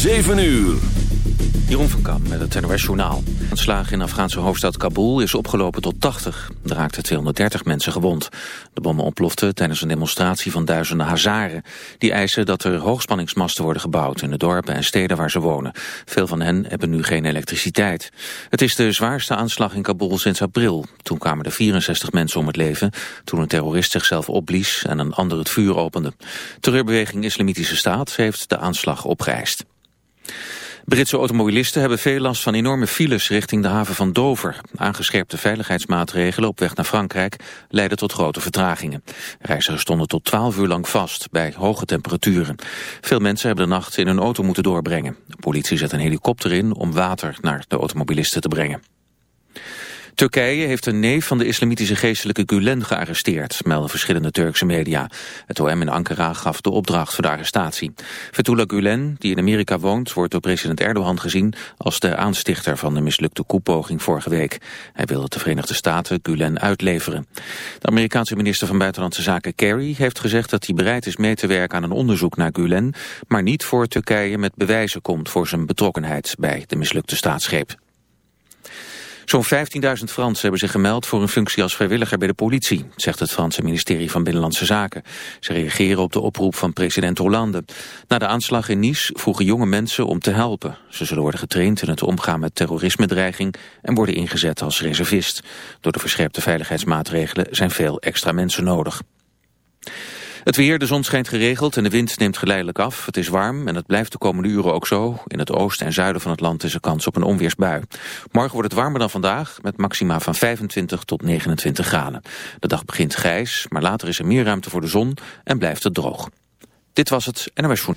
7 uur. Jeroen van Kam met het NOS Journaal. Het slag in de Afghaanse hoofdstad Kabul is opgelopen tot 80. Er raakten 230 mensen gewond. De bommen ontploften tijdens een demonstratie van duizenden Hazaren. Die eisen dat er hoogspanningsmasten worden gebouwd in de dorpen en steden waar ze wonen. Veel van hen hebben nu geen elektriciteit. Het is de zwaarste aanslag in Kabul sinds april. Toen kwamen er 64 mensen om het leven. Toen een terrorist zichzelf opblies en een ander het vuur opende. Terreurbeweging Islamitische Staat heeft de aanslag opgeëist. Britse automobilisten hebben veel last van enorme files richting de haven van Dover. Aangescherpte veiligheidsmaatregelen op weg naar Frankrijk leiden tot grote vertragingen. Reizigers stonden tot 12 uur lang vast bij hoge temperaturen. Veel mensen hebben de nacht in hun auto moeten doorbrengen. De politie zet een helikopter in om water naar de automobilisten te brengen. Turkije heeft een neef van de islamitische geestelijke Gulen gearresteerd, melden verschillende Turkse media. Het OM in Ankara gaf de opdracht voor de arrestatie. Fethullah Gulen, die in Amerika woont, wordt door president Erdogan gezien als de aanstichter van de mislukte koepoging vorige week. Hij wilde de Verenigde Staten Gulen uitleveren. De Amerikaanse minister van Buitenlandse Zaken Kerry heeft gezegd dat hij bereid is mee te werken aan een onderzoek naar Gulen, maar niet voor Turkije met bewijzen komt voor zijn betrokkenheid bij de mislukte staatsgreep. Zo'n 15.000 Fransen hebben zich gemeld voor een functie als vrijwilliger bij de politie, zegt het Franse ministerie van Binnenlandse Zaken. Ze reageren op de oproep van president Hollande. Na de aanslag in Nice vroegen jonge mensen om te helpen. Ze zullen worden getraind in het omgaan met terrorisme-dreiging en worden ingezet als reservist. Door de verscherpte veiligheidsmaatregelen zijn veel extra mensen nodig. Het weer, de zon schijnt geregeld en de wind neemt geleidelijk af. Het is warm en het blijft de komende uren ook zo. In het oosten en zuiden van het land is er kans op een onweersbui. Morgen wordt het warmer dan vandaag, met maxima van 25 tot 29 graden. De dag begint grijs, maar later is er meer ruimte voor de zon en blijft het droog. Dit was het NOS Voet.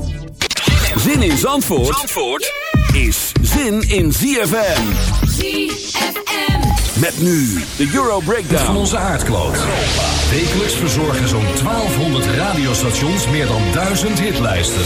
Zin in Zandvoort, Zandvoort is zin in ZFM. ZFM. Met nu de Euro Breakdown. van onze aardkloot. Wekelijks verzorgen zo'n 1200 radiostations meer dan 1000 hitlijsten.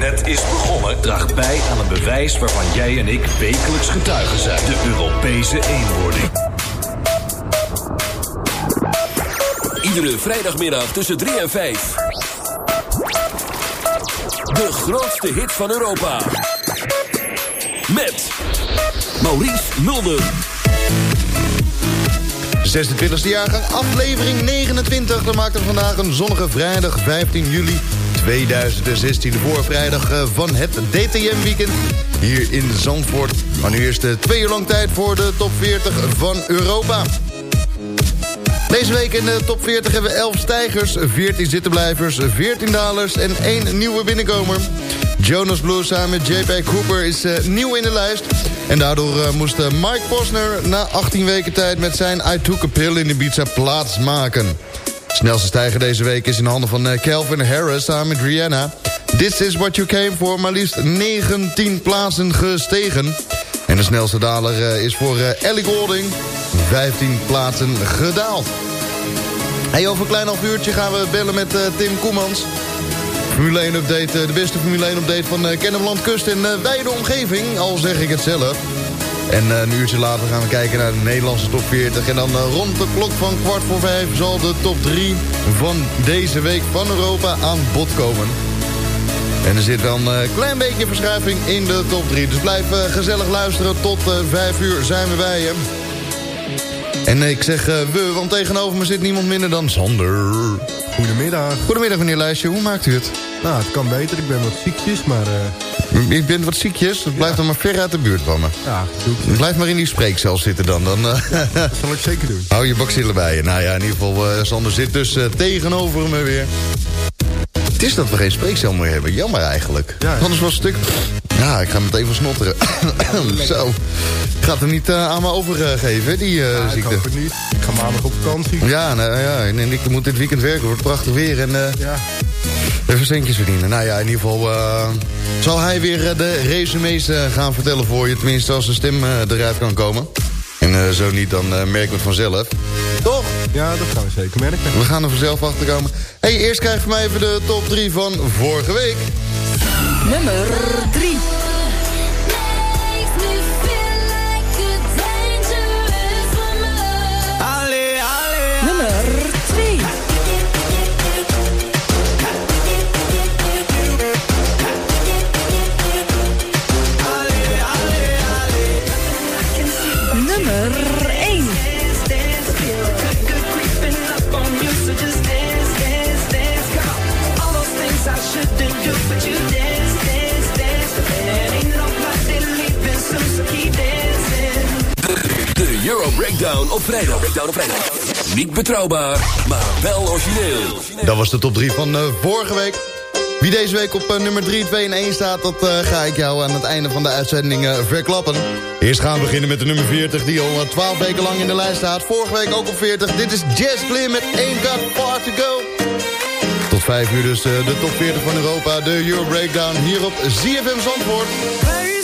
net is begonnen, draagt bij aan een bewijs waarvan jij en ik wekelijks getuigen zijn: de Europese eenwording. Iedere vrijdagmiddag tussen 3 en 5. De grootste hit van Europa. Met Maurice Mulder. 26e jaargang, aflevering 29. Dan maakt er vandaag een zonnige vrijdag 15 juli 2016. De voorvrijdag eh, van het DTM-weekend hier in Zandvoort. Maar nu eerst eh, twee uur lang tijd voor de top 40 van Europa. Deze week in de top 40 hebben we 11 stijgers, 14 zittenblijvers, 14 dalers en 1 nieuwe binnenkomer. Jonas Blue samen met JP Cooper is uh, nieuw in de lijst. En daardoor moest Mike Posner na 18 weken tijd met zijn I Took a Pill in Ibiza plaatsmaken. De snelste stijger deze week is in handen van Calvin Harris samen met Rihanna. This is what you came for, maar liefst 19 plaatsen gestegen. En de snelste daler is voor Ellie Golding, 15 plaatsen gedaald. Hey, over een klein half uurtje gaan we bellen met Tim Koemans... Formule 1 update, de beste Formule 1 update van Kennemerland Kust en uh, wijde omgeving, al zeg ik het zelf. En uh, een uurtje later gaan we kijken naar de Nederlandse top 40. En dan uh, rond de klok van kwart voor vijf zal de top 3 van deze week van Europa aan bod komen. En er zit dan een klein beetje verschuiving in de top 3. Dus blijf gezellig luisteren. Tot 5 uur zijn we bij je. En ik zeg we, want tegenover me zit niemand minder dan Sander. Goedemiddag. Goedemiddag, meneer Lijstje. Hoe maakt u het? Nou, het kan beter. Ik ben wat ziekjes, maar... Uh... Ik ben wat ziekjes? Dat blijft dan maar ver uit de buurt van me. Ja, doe ik. Blijf maar in die spreekcel zitten dan. dan uh... ja, dat zal ik zeker doen. Hou je bakzillen bij je. Nou ja, in ieder geval, uh, Sander zit dus tegenover me weer. Het is dat we geen spreekcel meer hebben. Jammer eigenlijk. Ja. Anders was het stuk... Ja, ik ga meteen van snotteren. Zo. Ik ga het er niet uh, aan me overgeven, die uh, ja, ziekte. Ik hoop het niet. Ik ga maandag op vakantie. Ja, nou, ja en ik moet dit weekend werken. Het wordt prachtig weer. En uh, ja. Even centjes verdienen. Nou ja, in ieder geval zal hij weer de resumes gaan vertellen voor je. Tenminste, als de stem eruit kan komen. En zo niet, dan merken we het vanzelf. Toch? Ja, dat gaan we zeker merken. We gaan er vanzelf achter komen. hey, eerst krijg je van mij even de top 3 van vorige week. Nummer 3. Niet betrouwbaar, maar wel origineel. Dat was de top 3 van uh, vorige week. Wie deze week op uh, nummer 3, 2 en 1 staat... dat uh, ga ik jou aan het einde van de uitzending verklappen. Eerst gaan we beginnen met de nummer 40... die al 12 weken lang in de lijst staat. Vorige week ook op 40. Dit is Jazz Glim met Ain't Got Far To Go. Tot 5 uur dus de top 40 van Europa. De Euro Breakdown hier op ZFM Zandvoort. First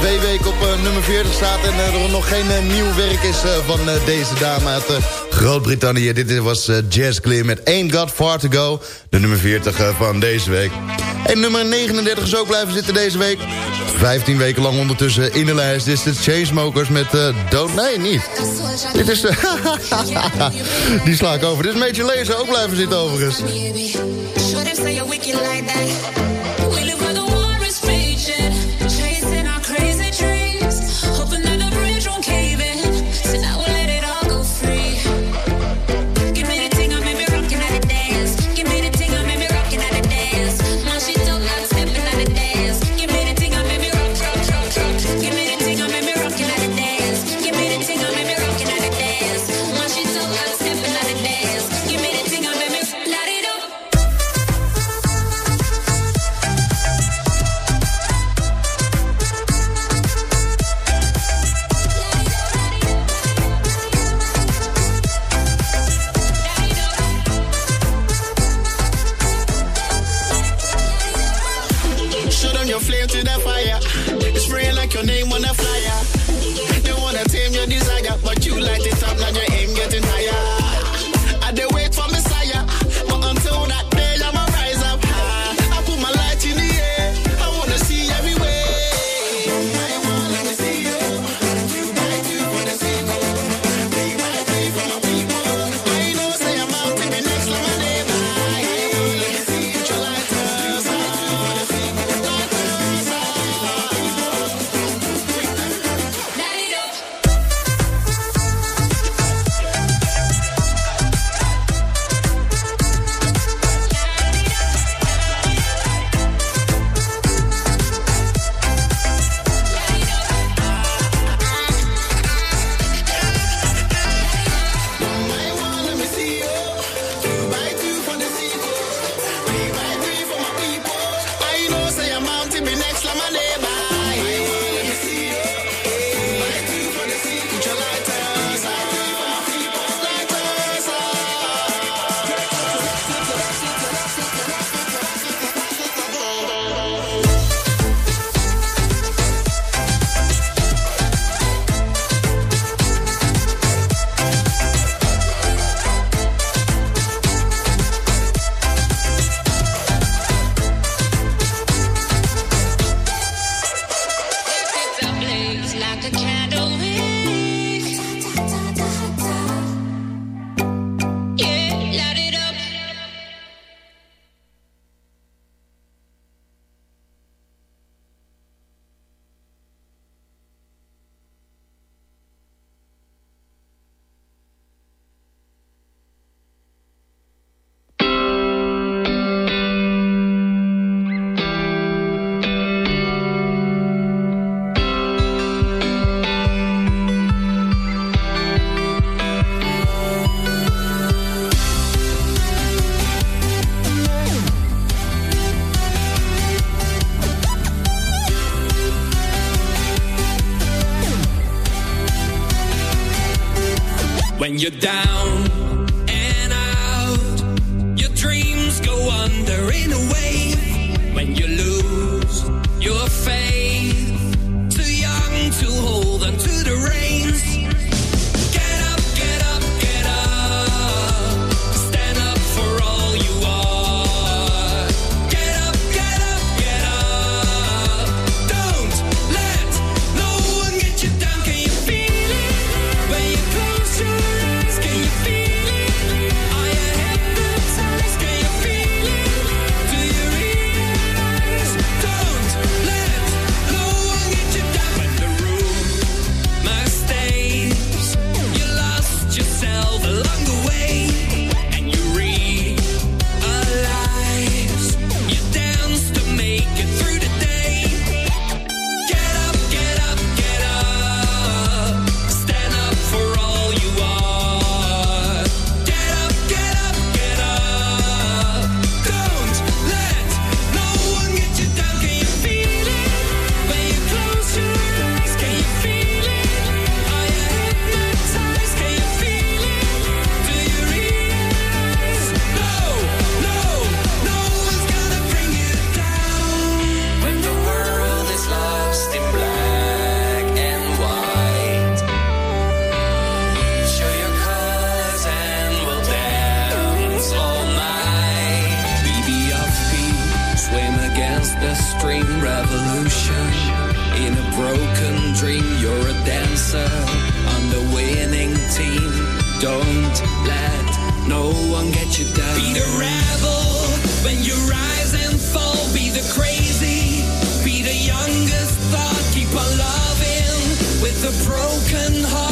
twee weken op eh, nummer 40 staat... en eh, er nog geen eh, nieuw werk is van deze dame uit Groot-Brittannië. Dit was Jazz Clear met Ain't Got Far To Go. De nummer 40 van deze week. En nummer 39 is ook blijven zitten deze week. 15 weken lang ondertussen in de lijst is de Chainsmokers met uh, Don't... Nee, niet. Dit is... Die sla ik over. Dit is een beetje lezen. ook blijven zitten overigens. when you're down. One get you down. Be the rebel when you rise and fall. Be the crazy, be the youngest thought. Keep on loving with a broken heart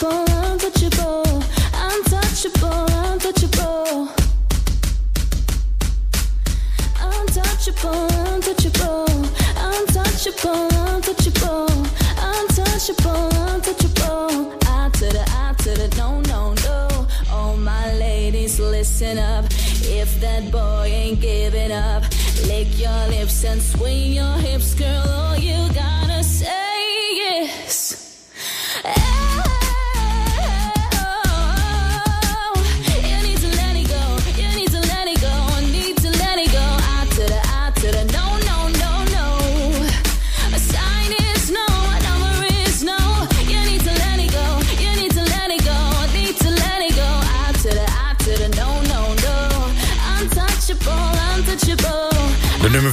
untouchable, untouchable, untouchable, untouchable. Untouchable, untouchable, untouchable, untouchable, untouchable, untouchable. I to the I to the no no no. All my ladies, listen up. If that boy ain't giving up, lick your lips and swing your hips, girl. All you gotta say is. You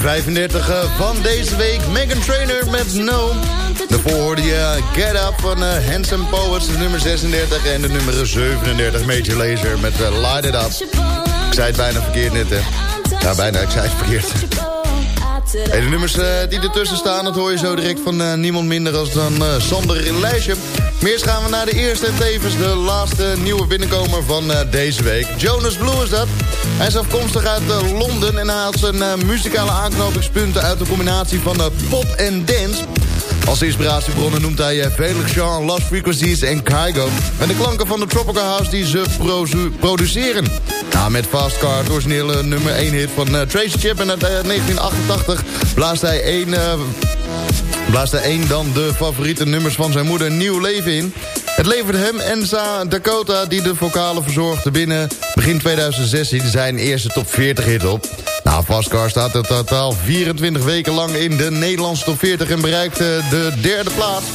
35 eh, van deze week, Megan Trainer met No. Daarvoor hoorde je eh, Get Up van eh, Handsome Poets, nummer 36. En de nummer 37, Major Lazer met eh, Light It Up. Ik zei het bijna verkeerd net, hè. Ja, bijna, ik zei het verkeerd. De nummers eh, die ertussen staan, dat hoor je zo direct van eh, niemand minder als dan eh, Sander in Lijstje. Maar gaan we naar de eerste en tevens de laatste nieuwe binnenkomer van deze week. Jonas Blue is dat. Hij is afkomstig uit Londen en haalt zijn muzikale aanknopingspunten uit de combinatie van pop en dance. Als inspiratiebronnen noemt hij Felix Jean, Lost Frequencies en Kygo. En de klanken van de Tropical House die ze produceren. Nou, met Fast Car, het originele nummer 1 hit van eh, Tracy Chapman uit eh, 1988... blaast hij één... eh, blaast hij één dan de favoriete nummers van zijn moeder nieuw leven in. Het levert hem en Dakota, die de vocalen verzorgde binnen begin 2016... zijn eerste top 40 hit op. Nou, Fastcar staat in totaal 24 weken lang in de Nederlandse top 40... en bereikt eh, de derde plaats.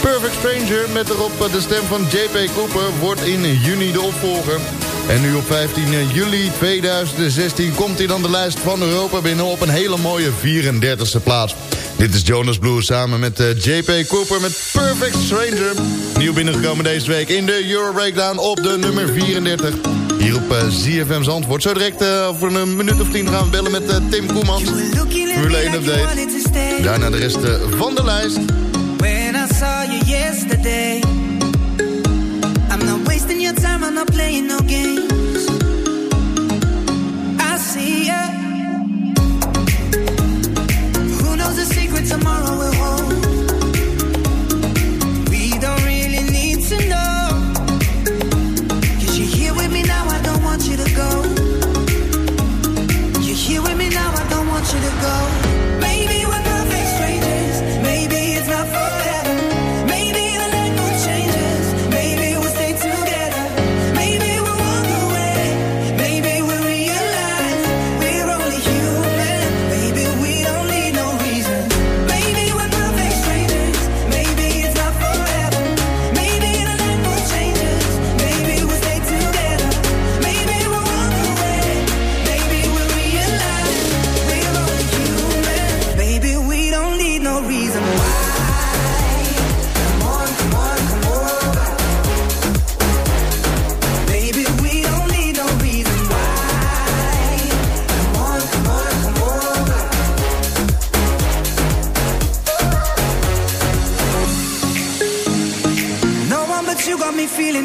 Perfect Stranger met erop eh, de stem van JP Cooper wordt in juni de opvolger. En nu op 15 juli 2016 komt hij dan de lijst van Europa binnen op een hele mooie 34e plaats. Dit is Jonas Blue samen met eh, JP Cooper met Perfect Stranger. Nieuw binnengekomen deze week in de Euro Breakdown op de nummer 34. Hier op eh, ZFM Zandvoort. Zo direct eh, over een minuut of tien gaan we bellen met eh, Tim Koemans. Formule 1 update. Daarna de rest eh, van de lijst. When I saw you yesterday, I'm not playing no games.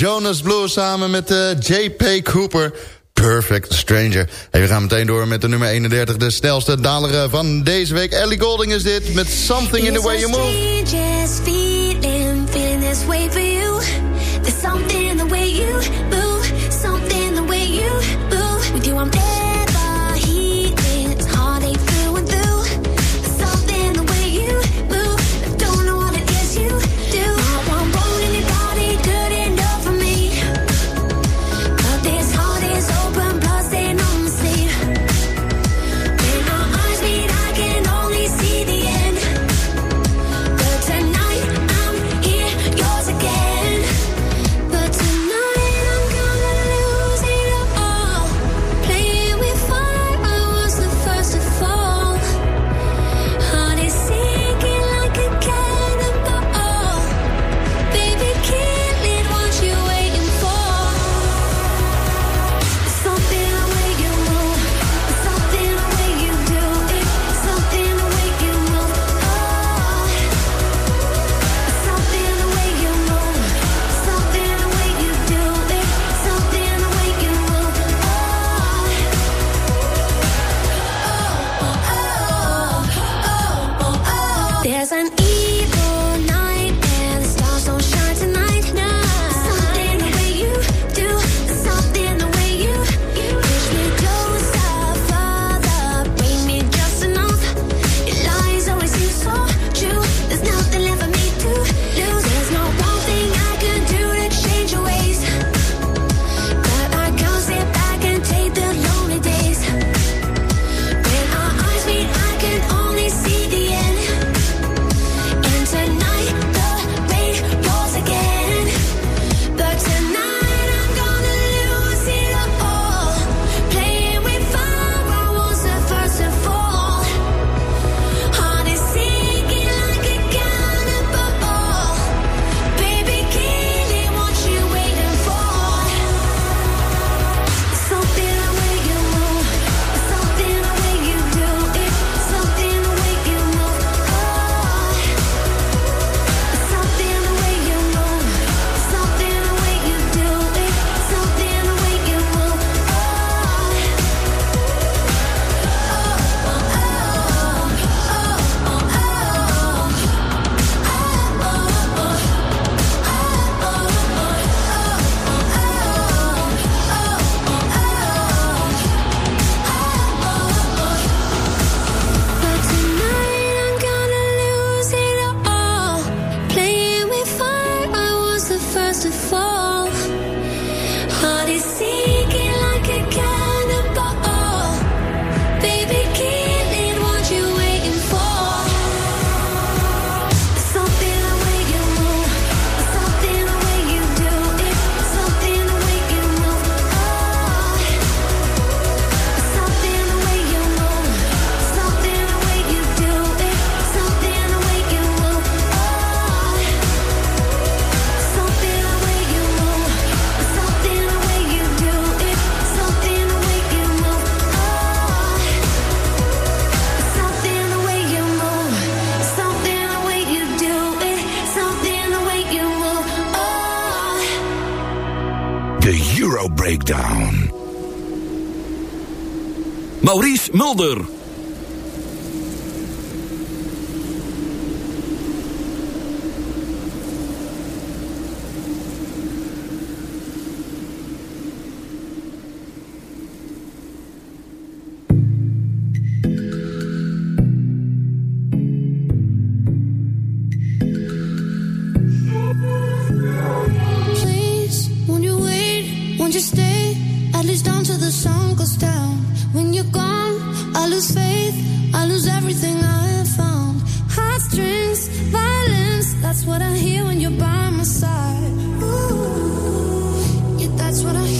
Jonas Blue samen met eh, JP Cooper. Perfect Stranger. Hey, we gaan meteen door met de nummer 31. De snelste daler eh, van deze week. Ellie Golding is dit met Something in the Way You Move. Strangest feeling, feeling this way for you. There's something in the way you Mulder. lose faith, I lose everything I have found. Heartstrings, violence, that's what I hear when you're by my side. Ooh, yeah, that's what I hear.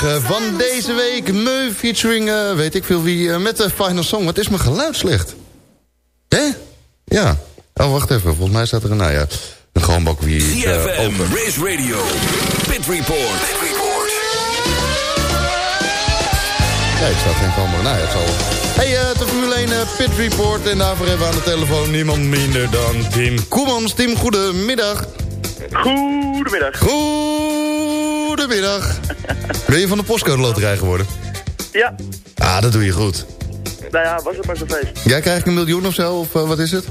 Eh, van deze week. Meu featuring, eh, weet ik veel wie, eh, met de Final Song. Wat is mijn geluid slecht? Hè? Ja. Oh, wacht even. Volgens mij staat er een, nou ja, een gewoon bak wie uh, open. Race Radio, Pit Report. Report. Nee, ik sta geen gewoon nou ja, het zal... Hey, de Formule 1 Pit Report. En daarvoor hebben we aan de telefoon niemand minder dan Tim Koemans. Tim, goedemiddag. Goedemiddag. Goedemiddag. Goedemiddag. Ben je van de postcode loterij geworden? Ja. Ah, dat doe je goed. Nou ja, was het maar zo feest. Jij krijgt een miljoen of zo, of eh, wat is het?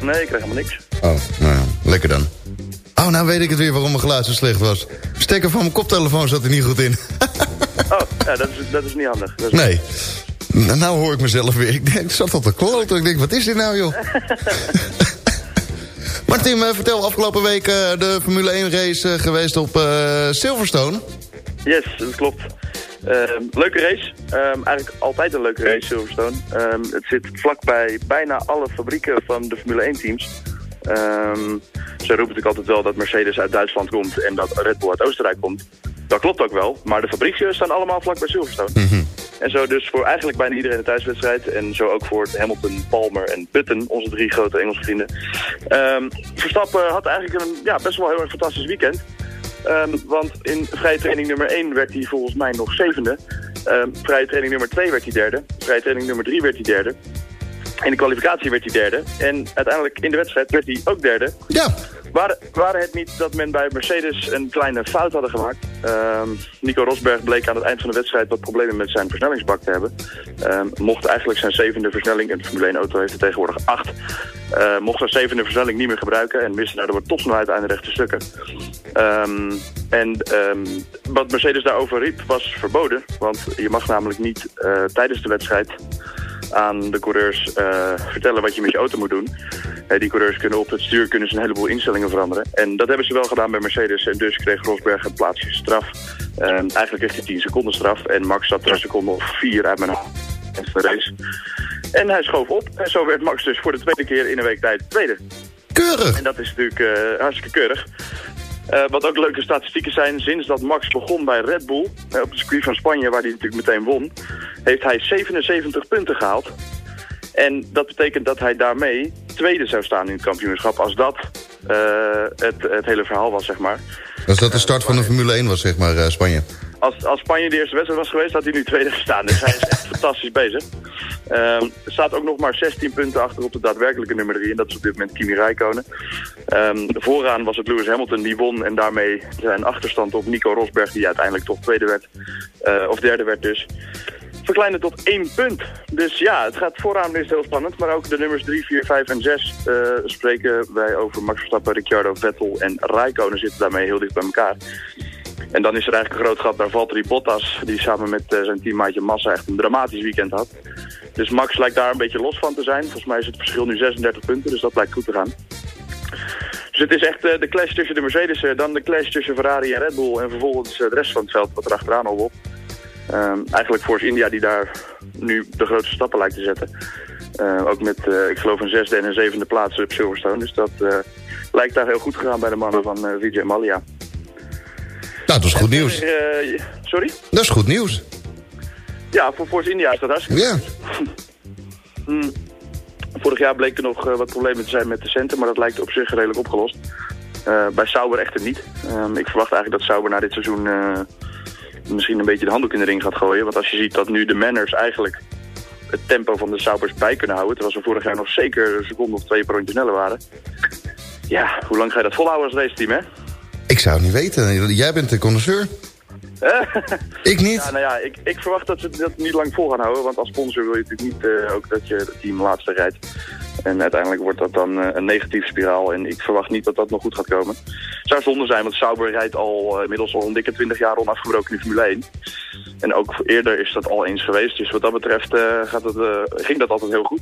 Nee, ik krijg helemaal niks. Oh, nou ja, lekker dan. Oh, nou weet ik het weer waarom mijn geluid zo slecht was. Stekker van mijn koptelefoon zat er niet goed in. oh, ja, dat, is, dat is niet handig. Is nee. Nou, hoor ik mezelf weer. Ik, denk, zat al te kloten. Ik denk, wat is dit nou, joh? Maar Tim, eh, vertel afgelopen week eh, de Formule 1 race eh, geweest op eh, Silverstone. Yes, dat klopt. Ehm, leuke race. Ehm, eigenlijk altijd een leuke race, Silverstone. Ehm, het zit vlakbij bijna alle fabrieken van de Formule 1 teams. Ehm, ze roepen natuurlijk altijd wel dat Mercedes uit Duitsland komt en dat Red Bull uit Oostenrijk komt. Dat klopt ook wel, maar de fabrieken staan allemaal vlak bij Silverstone. En zo dus voor eigenlijk bijna iedereen een thuiswedstrijd. En zo ook voor Hamilton, Palmer en Button, onze drie grote Engelse vrienden. Ehm, Verstappen had eigenlijk een ja, best wel heel erg fantastisch weekend. Ehm, want in vrije training nummer 1 werd hij volgens mij nog zevende. Ehm, vrije training nummer 2 werd hij derde. Vrije training nummer 3 werd hij derde. In de kwalificatie werd hij derde. En uiteindelijk in de wedstrijd werd hij ook derde. Ja. Waren, waren het niet dat men bij Mercedes een kleine fout hadden gemaakt. Ehm, Nico Rosberg bleek aan het eind van de wedstrijd wat problemen met zijn versnellingsbak te hebben. Ehm, mocht eigenlijk zijn zevende versnelling, en de Formule 1 auto heeft er tegenwoordig acht, eh, mocht zijn zevende versnelling niet meer gebruiken en miste daardoor topsnelheid aan de rechte stukken. Ehm, en wat Mercedes daarover riep was verboden, want je mag namelijk niet eh, tijdens de wedstrijd aan de coureurs eh, vertellen wat je met je auto moet doen. Die coureurs kunnen op het stuur kunnen ze een heleboel instellingen veranderen. En dat hebben ze wel gedaan bij Mercedes. En dus kreeg Rosberg een plaatsje straf. Eh, eigenlijk kreeg hij 10 seconden straf. En Max zat er een seconde of vier uit mijn race. En hij schoof op. En zo werd Max dus voor de tweede keer in een week tijd tweede. Keurig! En dat is natuurlijk eh, hartstikke keurig. Eh, wat ook leuke statistieken zijn, sinds dat Max begon bij Red Bull, eh, op het circuit van Spanje, waar hij natuurlijk meteen won, heeft hij 77 punten gehaald. En dat betekent dat hij daarmee tweede zou staan in het kampioenschap, als dat eh, het, het hele verhaal was, zeg maar. Als dat de start van de Formule 1 was, zeg maar, eh, Spanje. Als, als Spanje de eerste wedstrijd was geweest, had hij nu tweede gestaan. Dus hij is echt fantastisch bezig. Ehm, staat ook nog maar 16 punten achter op de daadwerkelijke nummer 3. En dat is op dit moment Kimi Räikkönen. Ehm, vooraan was het Lewis Hamilton die won. En daarmee zijn achterstand op Nico Rosberg, die uiteindelijk toch tweede werd. eh, of derde werd dus. Verkleinde tot één punt. Dus ja, het gaat vooraan is heel spannend. Maar ook de nummers 3, 4, 5 en 6 eh, spreken wij over Max Verstappen, Ricciardo, Vettel en Räikkönen zitten daarmee heel dicht bij elkaar. En dan is er eigenlijk een groot gat naar Valtteri Bottas, die samen met eh, zijn teammaatje Massa echt een dramatisch weekend had. Dus Max lijkt daar een beetje los van te zijn. Volgens mij is het verschil nu 36 punten, dus dat lijkt goed te gaan. Dus het is echt eh, de clash tussen de Mercedes, eh, dan de clash tussen Ferrari en Red Bull en vervolgens de rest van het veld wat er achteraan al op. Ehm, eigenlijk Force India die daar nu de grootste stappen lijkt te zetten. Eh, ook met, ik geloof, een zesde en een zevende plaats op Silverstone. Dus dat lijkt daar heel goed gegaan bij de mannen van Vijay Malia. Nou, dat is goed nieuws. Eh, sorry? Dat is goed nieuws. Ja, voor Force India is dat hartstikke Ja. Hmm. Vorig jaar bleek er nog eh, wat problemen te zijn met de centen, maar dat lijkt op zich redelijk opgelost. Eh, bij Sauber echter niet. Ehm, ik verwacht eigenlijk dat Sauber na dit seizoen misschien een beetje de handdoek in de ring gaat gooien. Want als je ziet dat nu de Manners eigenlijk het tempo van de Saubers bij kunnen houden, terwijl ze vorig jaar nog zeker een seconde of twee per rondje sneller waren. Ja, hoe lang ga je dat volhouden als raceteam, hè? Ik zou het niet weten. Jij bent de connoisseur. Ik niet. Ja, nou ja, ik, ik verwacht dat ze dat niet lang vol gaan houden. Want als sponsor wil je natuurlijk niet eh, ook dat je het team laatste rijdt. En uiteindelijk wordt dat dan eh, een negatieve spiraal. En ik verwacht niet dat dat nog goed gaat komen. Zou zonde zijn, want Sauber rijdt al eh, inmiddels al een dikke 20 jaar onafgebroken in Formule 1. En ook eerder is dat al eens geweest. Dus wat dat betreft eh, gaat het, eh, ging dat altijd heel goed.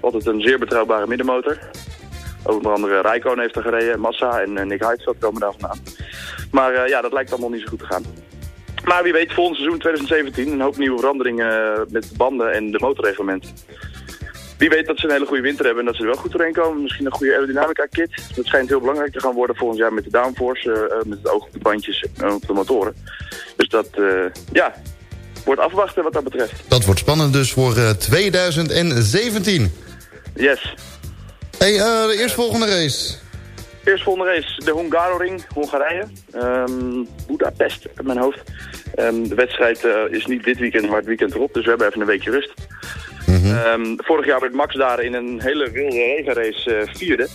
Altijd een zeer betrouwbare middenmotor. Onder andere Rijkoon heeft er gereden, Massa en eh, Nick Heidfeld komen daar vandaan. Maar eh, ja, dat lijkt allemaal niet zo goed te gaan. Maar wie weet, volgend seizoen 2017 een hoop nieuwe veranderingen eh, met de banden en de motorreglementen. Wie weet dat ze een hele goede winter hebben en dat ze er wel goed doorheen komen. Misschien een goede aerodynamica kit. Dat schijnt heel belangrijk te gaan worden volgend jaar met de downforce, met het oog op de bandjes en op de motoren. Dus dat, ja, wordt afwachten wat dat betreft. Dat wordt spannend dus voor eh, 2017. Yes. Hey, eh, de eerstvolgende race. Eerstvolgende race, de Hungaroring, Hongarije. Ehm Budapest, in mijn hoofd. Ehm, de wedstrijd eh, is niet dit weekend, maar het weekend erop. Dus we hebben even een weekje rust. Ehm, vorig jaar werd Max daar in een hele wilde regenrace eh, vierde.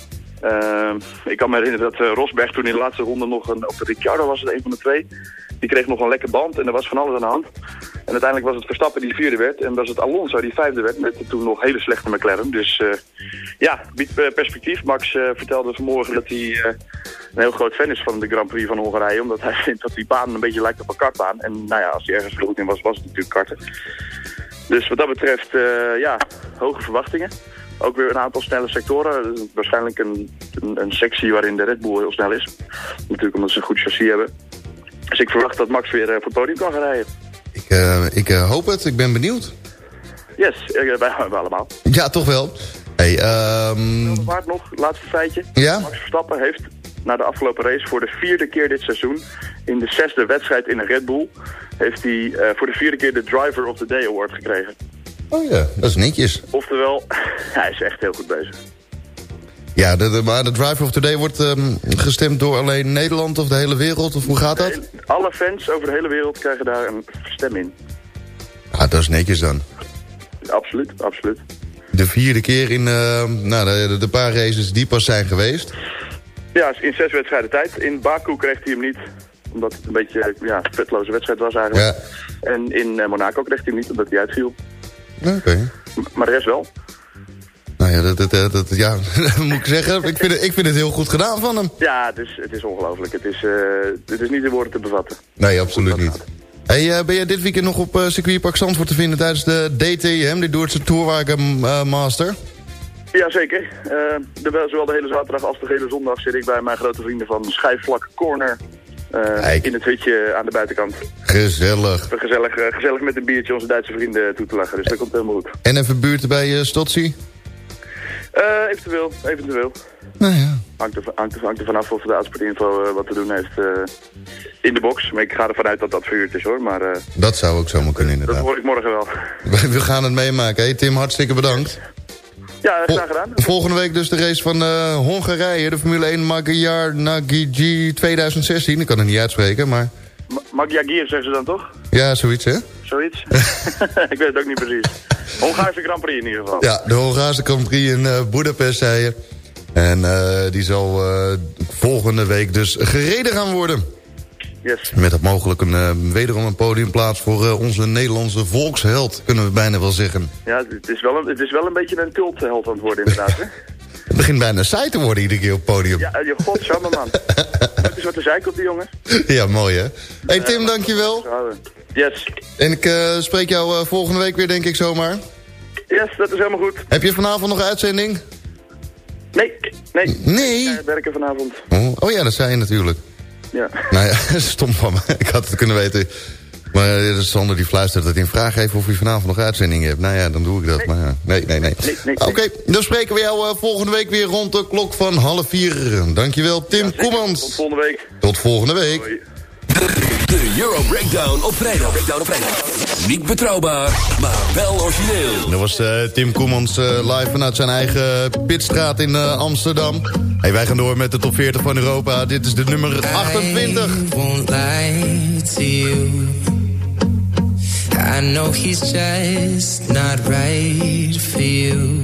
Ehm, ik kan me herinneren dat eh, Rosberg toen in de laatste ronde nog een... Of Ricciardo was het, een van de twee. Die kreeg nog een lekke band en er was van alles aan de hand. En uiteindelijk was het Verstappen die vierde werd. En was het Alonso die vijfde werd met toen nog hele slechte McLaren. Dus eh, ja, biedt eh, perspectief. Max vertelde vanmorgen dat hij een heel groot fan is van de Grand Prix van Hongarije. Omdat hij vindt dat die baan een beetje lijkt op een kartbaan. En nou ja, als hij ergens goed in was, was het natuurlijk karten. Dus wat dat betreft, ja, hoge verwachtingen. Ook weer een aantal snelle sectoren. Dus waarschijnlijk een, een, een sectie waarin de Red Bull heel snel is. Natuurlijk omdat ze een goed chassis hebben. Dus ik verwacht dat Max weer eh, voor het podium kan gaan rijden. Ik, eh, ik eh, hoop het, ik ben benieuwd. Yes, wij, wij allemaal. Ja, toch wel. Hey, Waard nog, laatste feitje. Ja? Max Verstappen heeft na de afgelopen race voor de vierde keer dit seizoen... in de zesde wedstrijd in een Red Bull... heeft hij voor de vierde keer de Driver of the Day Award gekregen. Oh ja, dat is netjes. Oftewel, hij is echt heel goed bezig. Ja, de, de- maar de Driver of Today wordt ehm, gestemd door alleen Nederland of de hele wereld? Of hoe gaat dat? Alle fans over de hele wereld krijgen daar een stem in. Ja, dat is netjes dan. Absoluut, absoluut. De vierde keer in ehm, nou, de, de paar races die pas zijn geweest. Ja, in zes wedstrijden tijd. In Baku kreeg hij hem niet, omdat het een beetje ja, een vetloze wedstrijd was eigenlijk. En in eh, Monaco kreeg hij hem niet, omdat hij uitviel. Oké. Maar de rest wel. Nou ja, dat, dat, dat, dat- ja, moet ik zeggen. Ik vind, het, ik vind het heel goed gedaan van hem. Ja, het is, het is ongelooflijk. Het is, eh, het is niet in woorden te bevatten. Nee, absoluut niet. Hey, eh, ben jij dit weekend nog op eh circuitpark Zandvoort te vinden tijdens de DTM, de Doortse Tourwagen Master? Jazeker. Zowel de hele zaterdag als de hele zondag zit ik bij mijn grote vrienden van Schijfvlak Corner. Eh, in het hutje aan de buitenkant. Gezellig. Gezellig, eh, gezellig met een biertje onze Duitse vrienden toe te lachen. Dus dat komt helemaal goed. En even buurten bij uh, Stotsi? Eh, eventueel, eventueel. Nou ja. Hangt er, hangt, er, hangt er vanaf of de Autosportinfo eh, wat te doen heeft in de box. Maar ik ga ervan uit dat dat verhuurd is hoor. Maar Dat zou ook zomaar kunnen dat inderdaad. hoor ik morgen wel. We gaan het meemaken. Hey, Tim, hartstikke bedankt. Ja, graag gedaan. Volgende week dus de race van eh, Hongarije, de Formule 1 Magyar Nagy 2016. Ik kan het niet uitspreken, maar Ma- Magyagir zeggen ze dan toch? ja, zoiets hè? Zoiets? ik weet het ook niet precies. Hongaarse Grand Prix in ieder geval. Ja, de Hongaarse Grand Prix in eh Budapest, zei je. En eh, die zal volgende week dus gereden gaan worden. Yes. Met het mogelijk een, eh, wederom een podiumplaats voor eh, onze Nederlandse volksheld, kunnen we bijna wel zeggen. Ja, het is wel een, het is wel een beetje een cultheld aan het worden inderdaad. Hè? Het begint bijna saai te worden iedere keer op het podium. Ja, eh, je godsamme man. Het is wat de zeik op die jongen. Ja, mooi hè. Hey Tim, dankjewel. Yes. En ik spreek jou volgende week weer, denk ik zomaar. Yes, dat is helemaal goed. Heb je vanavond nog uitzending? Nee, nee. Nee? Ik werken vanavond. Oh, oh ja, dat zei je natuurlijk. Ja. Nou ja, stom van me. Ik had het kunnen weten. Maar eh, Sander die fluistert dat in vraag heeft of je vanavond nog uitzending hebt. Nou ja, dan doe ik dat. Maar ja, nee, nee, nee. Oké, dan spreken we jou eh, volgende week weer rond de klok van half vier. Dankjewel, Tim Koemans. Tot volgende week. Tot volgende week. De Euro Breakdown op vrijdag. Breakdown op vrijdag. Niet betrouwbaar, maar wel origineel. Dat was eh, Tim Koemans eh, live vanuit zijn eigen pitstraat in eh, Amsterdam. Hey, wij gaan door met de top 40 van Europa. Dit is de nummer 28. won't lie to you. I know he's just not right for you.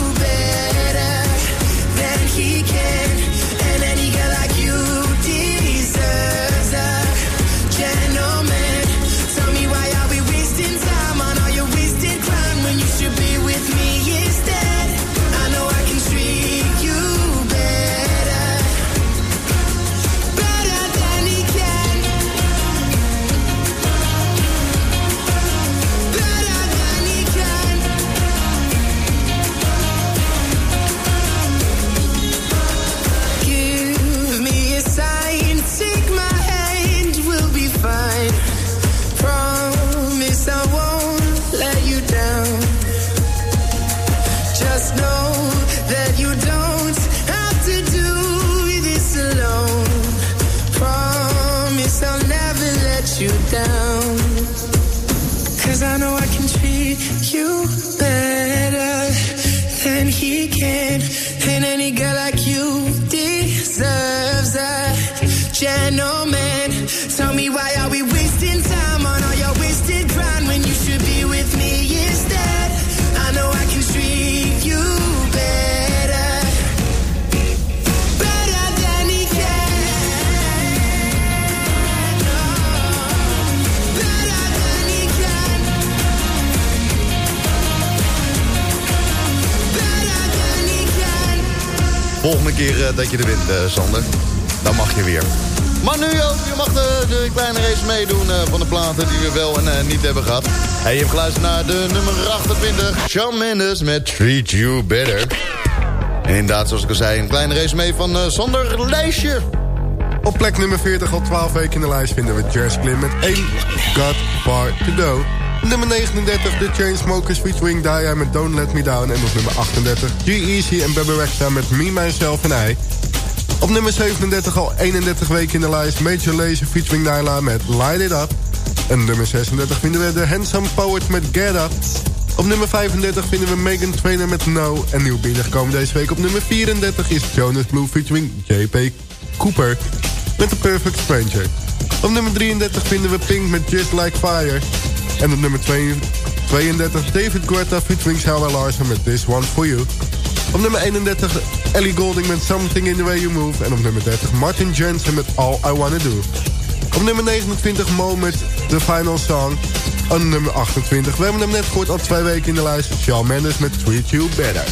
Volgende keer eh, dat je er wint, eh, Sander. Dan mag je weer. Maar nu ook, je mag de, de kleine race meedoen eh, van de platen die we wel en eh, niet hebben gehad. Hey, je hebt geluisterd naar de nummer 28. Shawn Mendes met Treat You Better. En inderdaad, zoals ik al zei, een kleine race mee van eh, Sander Lijstje. Op plek nummer 40, al 12 weken in de lijst, vinden we Jazz Klim met 1 Got Far To Go. Nummer 39, The Chainsmokers featuring Daya met Don't Let Me Down. En op nummer 38, G-Eazy en Bebe Rexha met Me, Myself en I. Op nummer 37, al 31 weken in de lijst, Major Lazer featuring Nyla met Light It Up. En nummer 36 vinden we The Handsome Poet met Get Up. Op nummer 35 vinden we Megan Trainor met No. En nieuw binnengekomen deze week op nummer 34 is Jonas Blue featuring JP Cooper met The Perfect Stranger. Op nummer 33 vinden we Pink met Just Like Fire. En op nummer 2 32 David Guetta featuring Sarah Larson met This One For You. Op nummer 31 Ellie Golding met Something In The Way You Move. En op nummer 30 Martin Jensen met All I Wanna Do. Op nummer 29 Mo met The Final Song. Op nummer 28, we hebben hem net gehoord al twee weken in de lijst. Shawn Mendes met Treat You Better.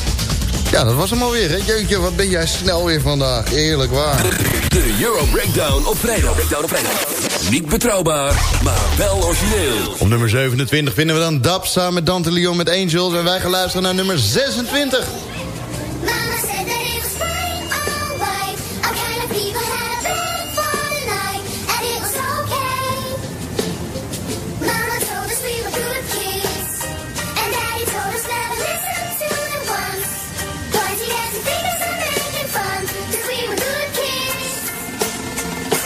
Ja, dat was hem alweer, hè? Jeetje, wat ben jij snel weer vandaag. Eerlijk waar. De Euro Breakdown op vrijdag. Breakdown op vrijdag. Niet betrouwbaar, maar wel origineel. Op nummer 27 vinden we dan Dab samen met Dante Leon met Angels. En wij gaan luisteren naar nummer 26.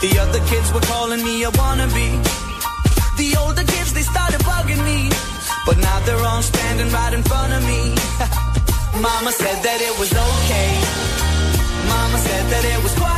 The other kids were calling me a wannabe. The older kids, they started bugging me. But now they're all standing right in front of me. Mama said that it was okay. Mama said that it was quite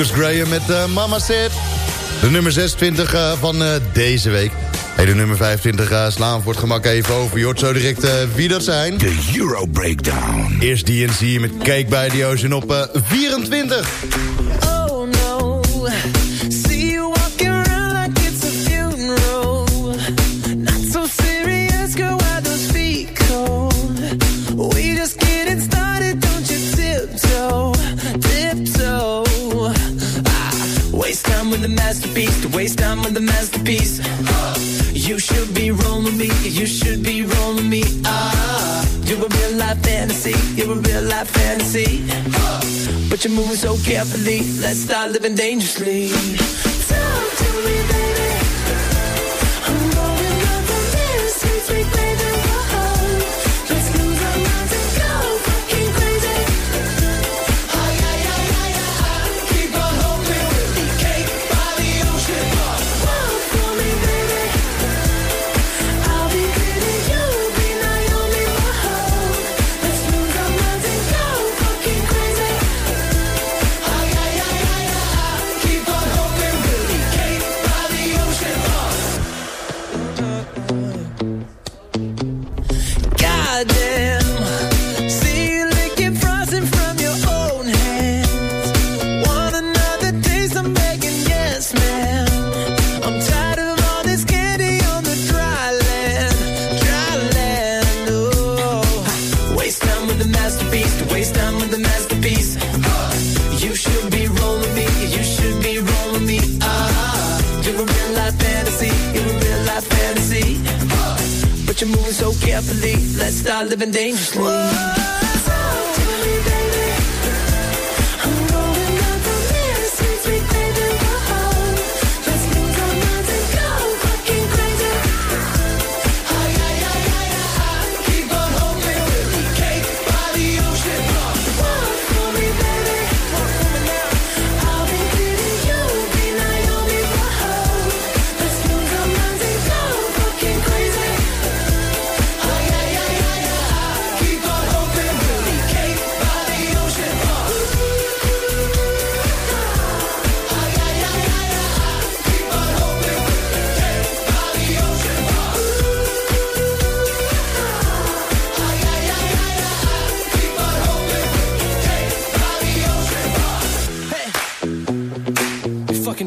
Lucas Graham met eh, Mama Said. De nummer 26 eh, van eh, deze week. Hey, de nummer 25 slaan voor het gemak even over. Je hoort zo direct wie dat zijn. De Euro Breakdown. Eerst DNC met Cake bij de Ocean op 24. Oh no. Time I'm the masterpiece. You should be rolling me, you should be rolling me. Ah, you're a real life fantasy, you're a real life fantasy. But you're moving so carefully, let's start living dangerously. Talk to me, baby.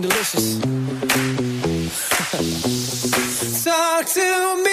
delicious. Talk to me.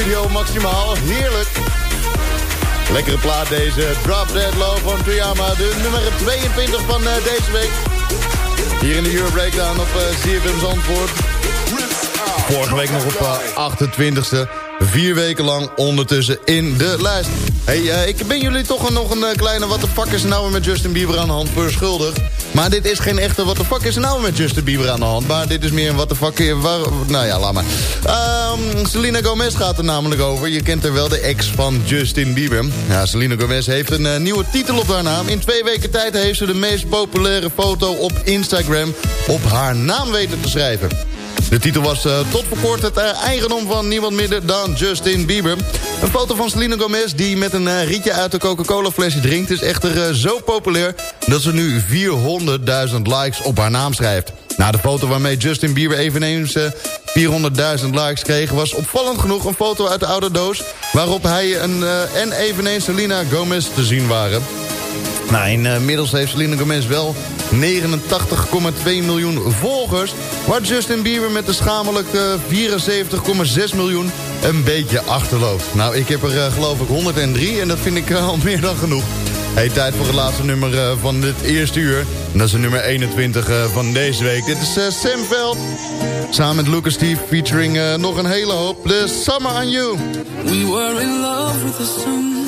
Studio maximaal. Heerlijk. Lekkere plaat deze. Drop Dead Low van Tuyama. De nummer 22 van eh, deze week. Hier in de Euro Breakdown op uh, ZFM Zandvoort. Vorige week nog op uh, 28e. Vier weken lang ondertussen in de lijst. Hey, ik ben jullie toch nog een kleine what the fuck is nou met Justin Bieber aan de hand verschuldigd. Maar dit is geen echte what the fuck is er nou met Justin Bieber aan de hand. Maar dit is meer een what the fuck... Waar, nou ja, laat maar. Um, Selena Gomez gaat er namelijk over. Je kent er wel, de ex van Justin Bieber. Ja, Selena Gomez heeft een uh, nieuwe titel op haar naam. In twee weken tijd heeft ze de meest populaire foto op Instagram... op haar naam weten te schrijven. De titel was uh, tot voor kort het uh, eigendom van niemand minder dan Justin Bieber. Een foto van Selena Gomez die met een uh, rietje uit de Coca-Cola flesje drinkt... is echter zo populair dat ze nu 400.000 likes op haar naam schrijft. Na de foto waarmee Justin Bieber eveneens 400.000 likes kreeg... was opvallend genoeg een foto uit de oude doos... waarop hij en eveneens Selena Gomez te zien waren. Nou, inmiddels heeft Selena Gomez wel 89,2 miljoen volgers... waar Justin Bieber met de schamelijke 74,6 miljoen een beetje achterloopt. Nou, ik heb er uh, geloof ik 103 en dat vind ik uh, al meer dan genoeg. Hey, tijd voor het laatste nummer uh, van dit eerste uur. En dat is de nummer 21 van deze week. Dit is Sam Veld. Samen met Lucas Steve featuring nog een hele hoop. The Summer on You. We were in love with the sun.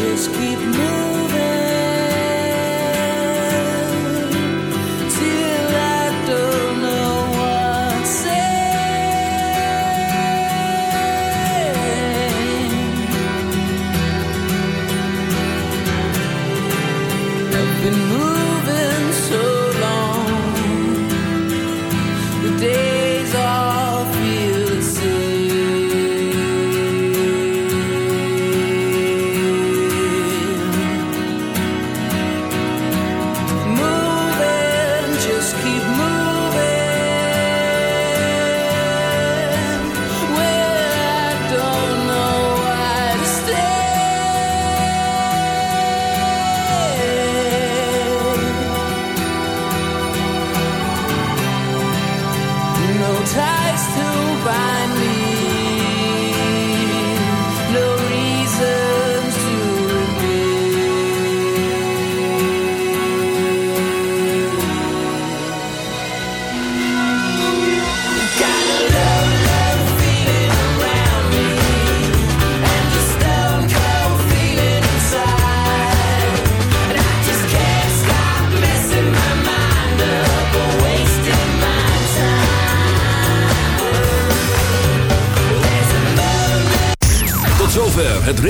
just keep moving